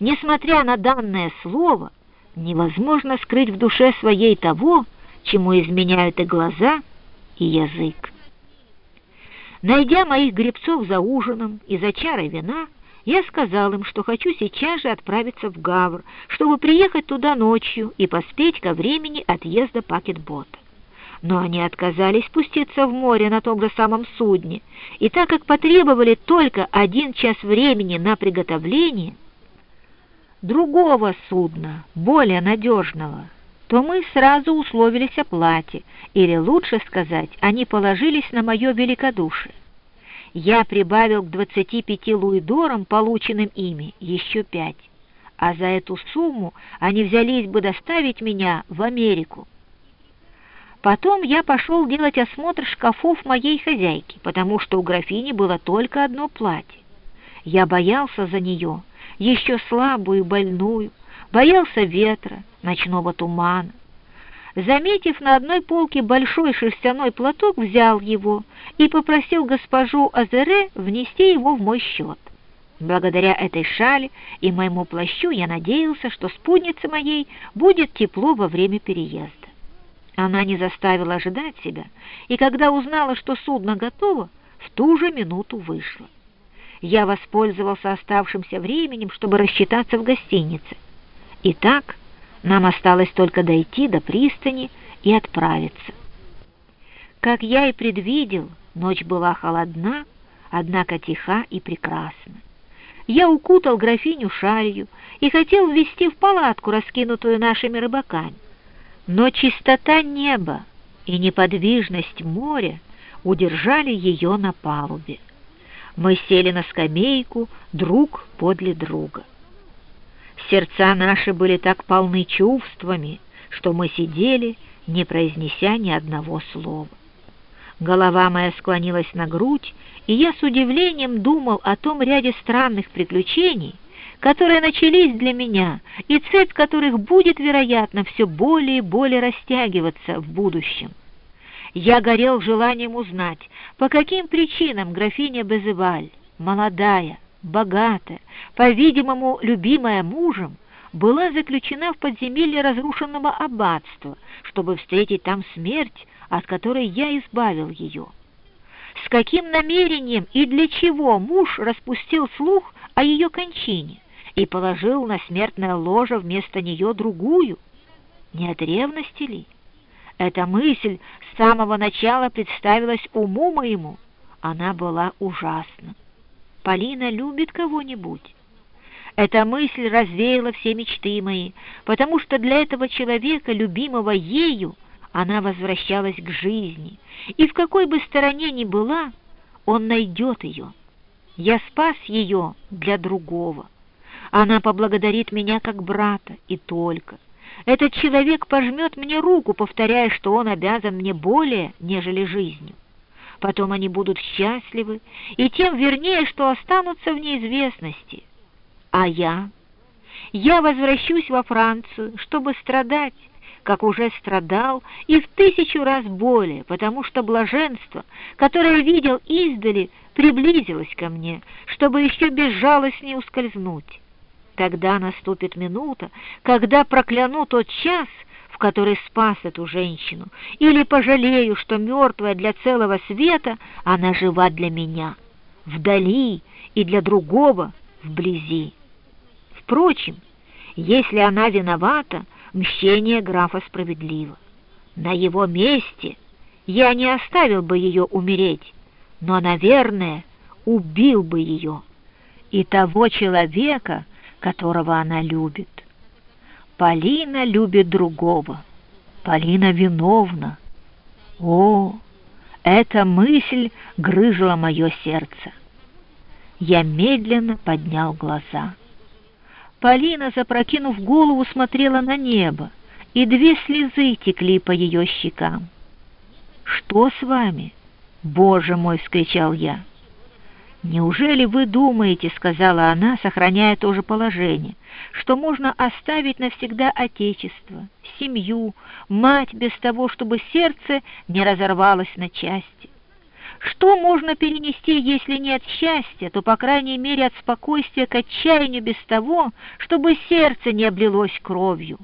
несмотря на данное слово, невозможно скрыть в душе своей того, чему изменяют и глаза, и язык. Найдя моих гребцов за ужином и за чарой вина, я сказал им, что хочу сейчас же отправиться в Гавр, чтобы приехать туда ночью и поспеть ко времени отъезда пакетбота. Но они отказались спуститься в море на том же самом судне, и так как потребовали только один час времени на приготовление другого судна, более надежного, то мы сразу условились о плате, или, лучше сказать, они положились на мое великодушие. Я прибавил к 25 луидорам, полученным ими, еще пять, а за эту сумму они взялись бы доставить меня в Америку. Потом я пошел делать осмотр шкафов моей хозяйки, потому что у графини было только одно платье. Я боялся за нее, еще слабую, больную, боялся ветра, ночного тумана. Заметив на одной полке большой шерстяной платок, взял его и попросил госпожу Азере внести его в мой счет. Благодаря этой шали и моему плащу я надеялся, что спутнице моей будет тепло во время переезда. Она не заставила ожидать себя, и когда узнала, что судно готово, в ту же минуту вышла. Я воспользовался оставшимся временем, чтобы рассчитаться в гостинице. Итак, нам осталось только дойти до пристани и отправиться. Как я и предвидел, ночь была холодна, однако тиха и прекрасна. Я укутал графиню шалью и хотел ввести в палатку, раскинутую нашими рыбаками. Но чистота неба и неподвижность моря удержали ее на палубе. Мы сели на скамейку друг подле друга. Сердца наши были так полны чувствами, что мы сидели, не произнеся ни одного слова. Голова моя склонилась на грудь, и я с удивлением думал о том ряде странных приключений, которые начались для меня, и цепь которых будет, вероятно, все более и более растягиваться в будущем. Я горел желанием узнать, по каким причинам графиня Безеваль, молодая, богатая, по-видимому, любимая мужем, была заключена в подземелье разрушенного аббатства, чтобы встретить там смерть, от которой я избавил ее. С каким намерением и для чего муж распустил слух о ее кончине и положил на смертное ложе вместо нее другую? Не от ревности ли? Эта мысль с самого начала представилась уму моему. Она была ужасна. Полина любит кого-нибудь. Эта мысль развеяла все мечты мои, потому что для этого человека, любимого ею, она возвращалась к жизни, и в какой бы стороне ни была, он найдет ее. Я спас ее для другого. Она поблагодарит меня как брата, и только. Этот человек пожмет мне руку, повторяя, что он обязан мне более, нежели жизнью потом они будут счастливы, и тем вернее, что останутся в неизвестности. А я? Я возвращусь во Францию, чтобы страдать, как уже страдал, и в тысячу раз более, потому что блаженство, которое видел издали, приблизилось ко мне, чтобы еще безжалостнее ускользнуть. Тогда наступит минута, когда прокляну тот час, который спас эту женщину, или пожалею, что мертвая для целого света, она жива для меня, вдали и для другого вблизи. Впрочем, если она виновата, мщение графа справедливо. На его месте я не оставил бы ее умереть, но, наверное, убил бы ее и того человека, которого она любит. Полина любит другого. Полина виновна. О, эта мысль грызла мое сердце. Я медленно поднял глаза. Полина, запрокинув голову, смотрела на небо, и две слезы текли по ее щекам. «Что с вами?» «Боже мой!» — вскричал я. «Неужели вы думаете, — сказала она, сохраняя то же положение, — что можно оставить навсегда отечество, семью, мать без того, чтобы сердце не разорвалось на части? Что можно перенести, если не от счастья, то, по крайней мере, от спокойствия к отчаянию без того, чтобы сердце не облилось кровью?